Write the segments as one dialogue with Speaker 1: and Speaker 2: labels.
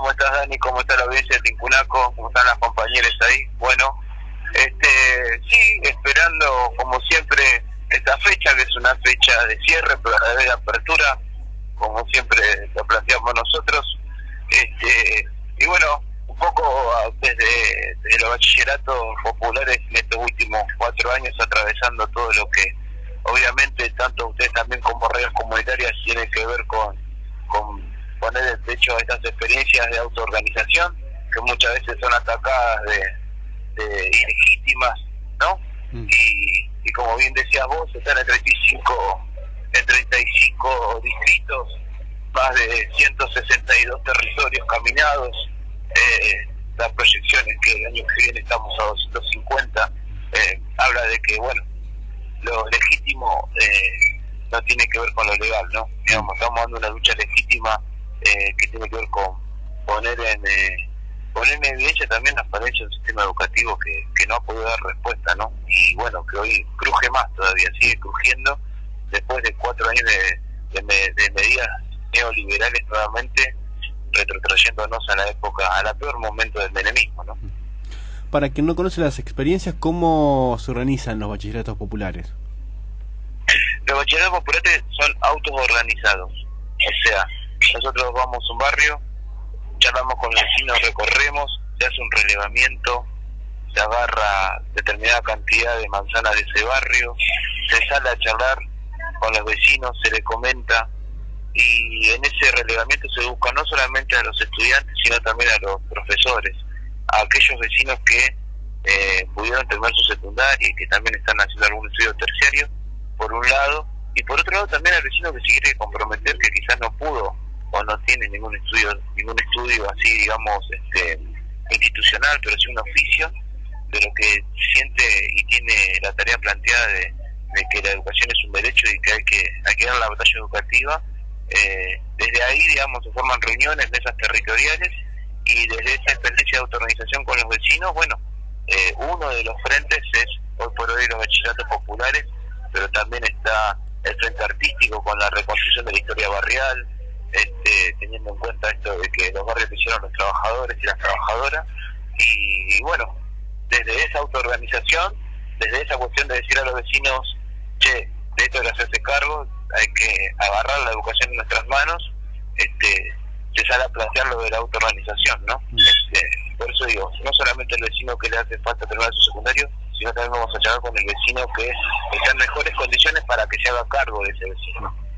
Speaker 1: ¿Cómo estás, Dani? ¿Cómo está la audiencia de Tincunaco? ¿Cómo están las compañeras ahí? Bueno, este, sí, esperando, como siempre, esta fecha, que es una fecha de cierre, pero a la vez de apertura, como siempre lo planteamos nosotros. Este, y bueno, un poco desde, los bachilleratos populares en estos últimos cuatro años, atravesando todo lo que, obviamente, tanto ustedes también como redes comunitarias, tiene que ver con poner el techo a estas experiencias de autoorganización, que muchas veces son atacadas de, de ilegítimas, ¿no? Mm. Y, y, como bien decías vos, están en 35, en 35 distritos, más de 162 territorios caminados, eh, las proyecciones que el año que viene estamos a 250, eh, habla de que, bueno, lo legítimo eh, no tiene que ver con lo legal, ¿no? Digamos, estamos dando una lucha legítima eh, que tiene que ver con poner en eh, poner en evidencia también las falencias del sistema educativo que, que no ha podido dar respuesta, ¿no? Y bueno, que hoy cruje más todavía, sigue crujiendo después de cuatro años de, de, medidas neoliberales nuevamente retrotrayéndonos a la época, a la peor momento del menemismo, ¿no?
Speaker 2: Para quien no conoce las experiencias, ¿cómo se organizan los bachilleratos populares?
Speaker 1: Los bachilleratos populares son autos organizados, o sea, nosotros vamos a un barrio, charlamos con los vecinos, recorremos, se hace un relevamiento, se agarra determinada cantidad de manzanas de ese barrio, se sale a charlar con los vecinos, se le comenta y en ese relevamiento se busca no solamente a los estudiantes, sino también a los profesores, a aquellos vecinos que eh, pudieron terminar su secundaria y que también están haciendo algún estudio terciario, por un lado, y por otro lado también al vecino que se quiere comprometer que quizás no pudo no tiene ningún estudio ningún estudio así digamos este institucional pero sí un oficio de lo que siente y tiene la tarea planteada de, que la educación es un derecho y que hay que hay que dar la batalla educativa eh, desde ahí digamos se forman reuniones mesas territoriales y desde esa experiencia de autoorganización con los vecinos bueno eh, uno de los frentes es hoy por hoy los bachilleratos populares pero también está el frente artístico con la reconstrucción de la historia barrial teniendo en cuenta esto de que los barrios hicieron los trabajadores y las trabajadoras. Y, bueno, desde esa autoorganización, desde esa cuestión de decir a los vecinos, che, de esto de hacerse cargo, hay que agarrar la educación en nuestras manos, este, se sale a plantear lo de la autoorganización, ¿no? Mm. Este, por eso digo, no solamente el vecino que le hace falta terminar su secundario, sino también vamos a charlar con el vecino que está en mejores condiciones para que se haga cargo de ese vecino.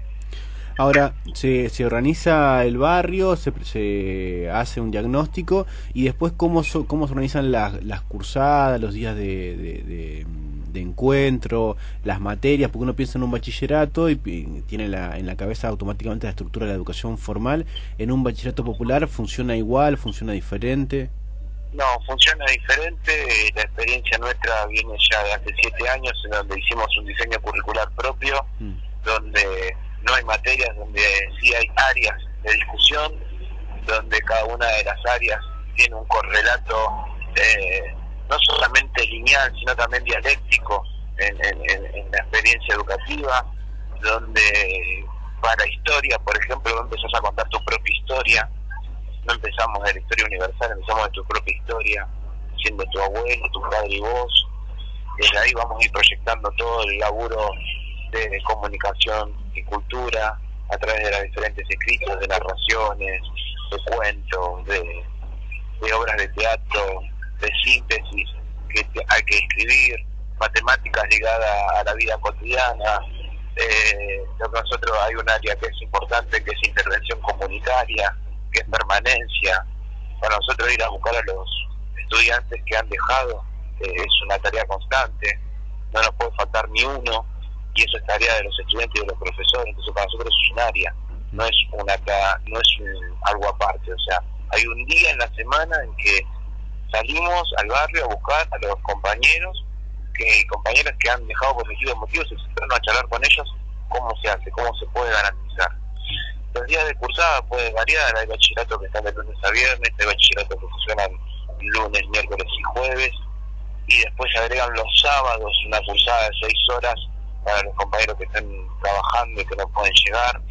Speaker 2: Ahora, se, se organiza el barrio, se, se hace un diagnóstico y después cómo, cómo se organizan las, las cursadas, los días de, de, encuentro, las materias, porque uno piensa en un bachillerato y, tiene la, en la cabeza automáticamente la estructura de la educación formal. En un bachillerato popular funciona igual, funciona diferente.
Speaker 1: No, funciona diferente. La experiencia nuestra viene ya de hace siete años, en donde hicimos un diseño curricular propio, mm. donde no hay materias donde sí hay áreas de discusión, donde cada una de las áreas tiene un correlato eh, no solamente lineal, sino también dialéctico en, la experiencia educativa, donde para historia, por ejemplo, empezás a contar tu propia historia, no empezamos de la historia universal, empezamos de tu propia historia, siendo tu abuelo, tu padre y vos. Desde ahí vamos a ir proyectando todo el laburo de comunicación y cultura a través de las diferentes escritos, de narraciones, de cuentos, de, obras de teatro, de síntesis que hay que escribir, matemáticas ligadas a la vida cotidiana. Eh, nosotros hay un área que es importante, que es intervención comunitaria, que es permanencia. Para nosotros ir a buscar a los estudiantes que han dejado eh, es una tarea constante, no nos puede faltar ni uno y eso es tarea de los estudiantes y de los profesores, entonces para nosotros es un área, no es una no es algo aparte, o sea, hay un día en la semana en que salimos al barrio a buscar a los compañeros que compañeras que han dejado por distintos motivos y a charlar con ellos cómo se hace, cómo se puede garantizar. Los días de cursada puede variar, hay bachilleratos que están de lunes a viernes, hay bachilleratos que funcionan lunes, miércoles y jueves, y después se agregan los sábados una cursada de seis horas para los compañeros que están trabajando y que no pueden llegar.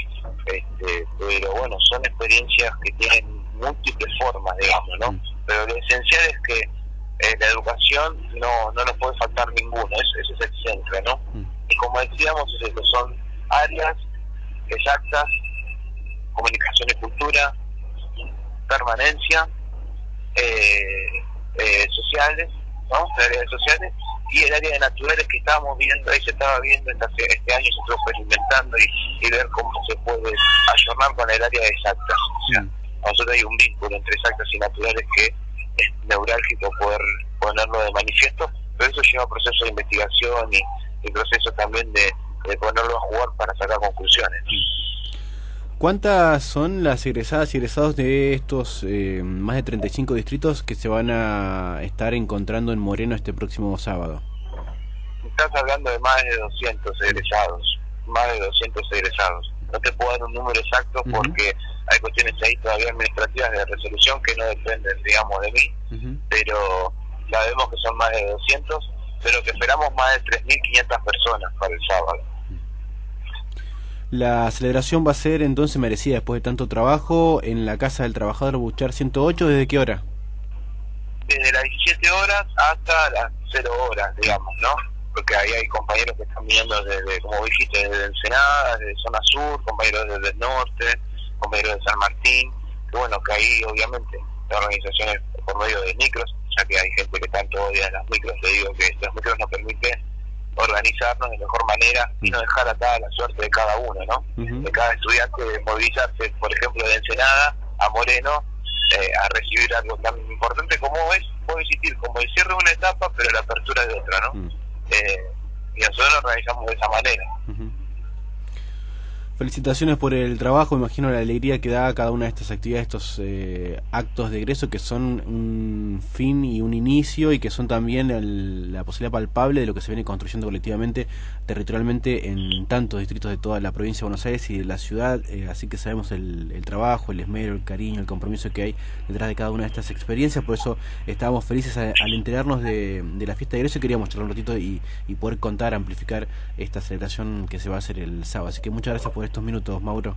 Speaker 1: Este, pero bueno, son experiencias que tienen múltiples formas, digamos, ¿no? Mm. Pero lo esencial es que eh, la educación no, no nos puede faltar ninguno, ese, es el centro, ¿no? Mm. Y como decíamos, son áreas exactas, comunicación y cultura, permanencia, eh, eh, sociales, ¿no? Áreas sociales y el área de naturales que estábamos viendo ahí se estaba viendo este año se estuvo experimentando y, ver cómo se puede ayornar con el área de exactas. O sea, nosotros hay un vínculo entre exactas y naturales que es neurálgico poder ponerlo de manifiesto, pero eso lleva a procesos de investigación y, y procesos también de, ponerlo a jugar para sacar conclusiones.
Speaker 2: ¿Cuántas son las egresadas y egresados de estos eh, más de 35 distritos que se van a estar encontrando en Moreno este próximo sábado?
Speaker 1: Estás hablando de más de 200 egresados, más de 200 egresados. No te puedo dar un número exacto porque hay cuestiones ahí todavía administrativas de resolución que no dependen, digamos, de mí, pero sabemos que son más de 200, pero que esperamos más de 3.500 personas para el sábado.
Speaker 2: La celebración va a ser entonces merecida después de tanto trabajo en la Casa del Trabajador Buchar 108. ¿Desde qué hora?
Speaker 1: Desde las 17 horas hasta las 0 horas, digamos, ¿no? Porque ahí hay compañeros que están viniendo desde, como dijiste, desde Ensenada, desde zona sur, compañeros desde el norte, compañeros de San Martín, que bueno, que ahí obviamente la organización es por medio de micros, ya que hay gente que tanto odia las micros, le digo que los micros nos permiten organizarnos de mejor manera y no dejar acá la suerte de cada uno, ¿no? De cada estudiante de movilizarse, por ejemplo, de Ensenada a Moreno eh, a recibir algo tan importante como es, puede existir como el cierre de una etapa, pero la apertura de otra, ¿no? Eh, y nosotros lo organizamos de esa manera.
Speaker 2: Felicitaciones por el trabajo, imagino la alegría que da cada una de estas actividades, estos eh, actos de egreso que son un fin y un inicio y que son también la posibilidad palpable de lo que se viene construyendo colectivamente, territorialmente en tantos distritos de toda la provincia de Buenos Aires y de la ciudad, eh, así que sabemos el, trabajo, el esmero, el cariño, el compromiso que hay detrás de cada una de estas experiencias, por eso estábamos felices al enterarnos de, la fiesta de egreso y queríamos charlar un ratito y, y poder contar, amplificar esta celebración que se va a hacer el sábado, así que muchas gracias por estos minutos, Mauro.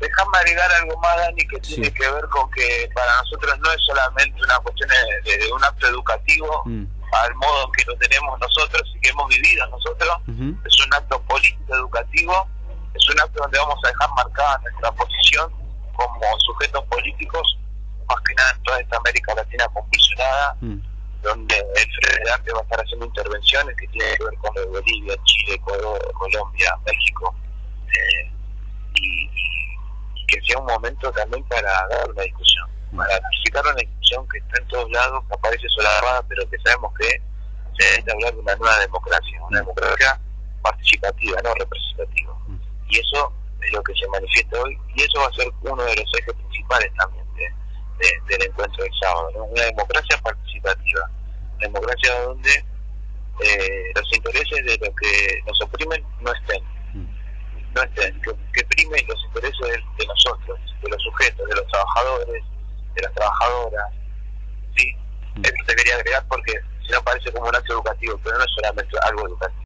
Speaker 1: Déjame agregar algo más, Dani, que tiene que ver con que para nosotros no es solamente una cuestión de, un acto educativo, mm. al modo en que lo tenemos nosotros y que hemos vivido nosotros, es un acto político educativo, es un acto donde vamos a dejar marcada nuestra posición como sujetos políticos, más que nada en toda esta América Latina convulsionada. Mm donde el Frente va a estar haciendo intervenciones que tienen que ver con Bolivia, Chile, Ecuador, Colombia, México, eh, y, que sea un momento también para dar una discusión, para explicar una discusión que está en todos lados, que aparece solarrada, pero que sabemos que se debe hablar de una nueva democracia, una democracia participativa, no representativa. Y eso es lo que se manifiesta hoy, y eso va a ser uno de los ejes principales también del encuentro del sábado, una democracia participativa, una democracia donde eh, los intereses de los que nos oprimen no estén, no estén, que, que primen los intereses de, nosotros, de los sujetos, de los trabajadores, de las trabajadoras, ¿sí? Eso te quería agregar porque si no parece como un acto educativo, pero no es solamente algo educativo.